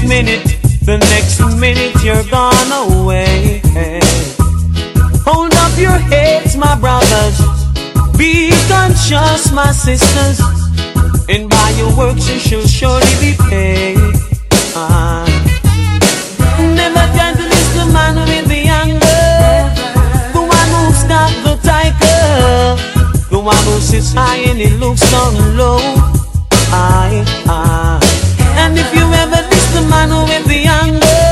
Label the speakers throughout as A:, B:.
A: this minute, the next minute you're gone away. Hold up your heads, my brothers. Be conscious, my sisters. And by your works you shall surely be paid. Uh, never list the man with the anger. The one who's got the tiger. The one who sits high and he looks down low. I, I. with the anger,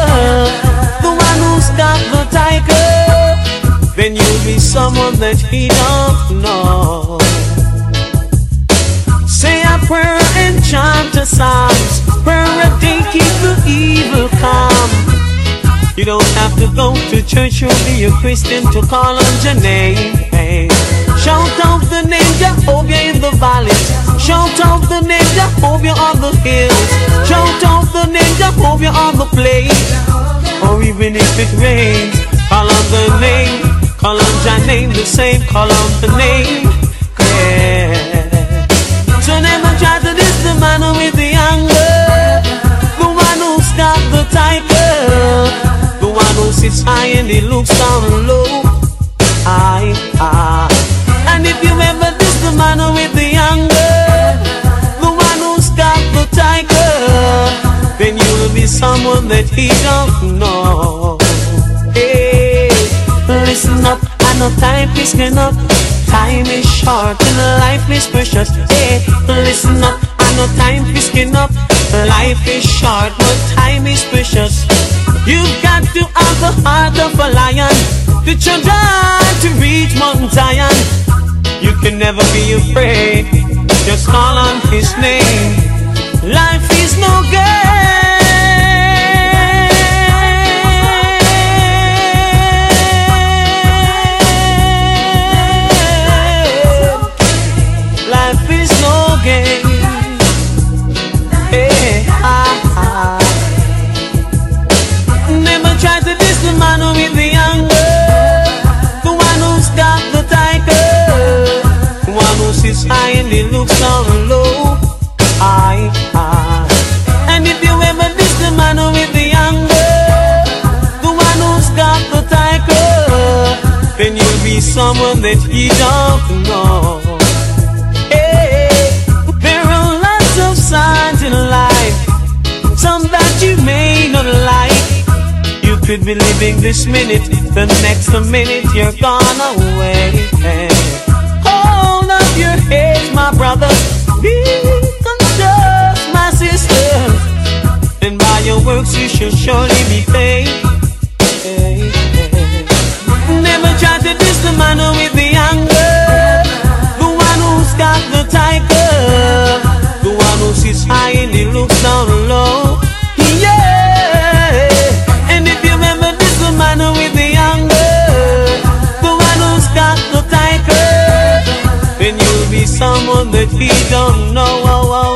A: the one who's got the tiger, then you'll be someone that he don't know. Say a prayer and chant a psalms. Prayer a day keep the evil calm. You don't have to go to church or be a Christian to call on your name. Shout out the name Jehovah in the valleys. Shout out the name Jehovah on the hills. Shout out the name Jehovah on the plains. Or even if it rains, call on the name. Call on your name the same. Call on the name. Yeah. So never try to diss the man with the anger. The one who's got the title. The one who sits high and he looks down low. I, I. someone that he don't know. Hey, listen up, I know time is up. Time is short and life is precious. Hey, listen up, I know time is up. Life is short, but time is precious. You've got to have the heart of a lion to on to reach Mount Zion. You can never be afraid. Just call on His name. Life is no game. Someone that he don't know. Hey, there are lots of signs in life, some that you may not like. You could be living this minute, the next minute you're gone away. Hold up your heads, my brothers. Be conscious, my sisters. And by your works you shall surely with the anger. The one who's got the tiger. The one who and he looks down low. Yeah. And if you remember this the man with the anger, the one who's got the tiger, then you'll be someone that he don't know.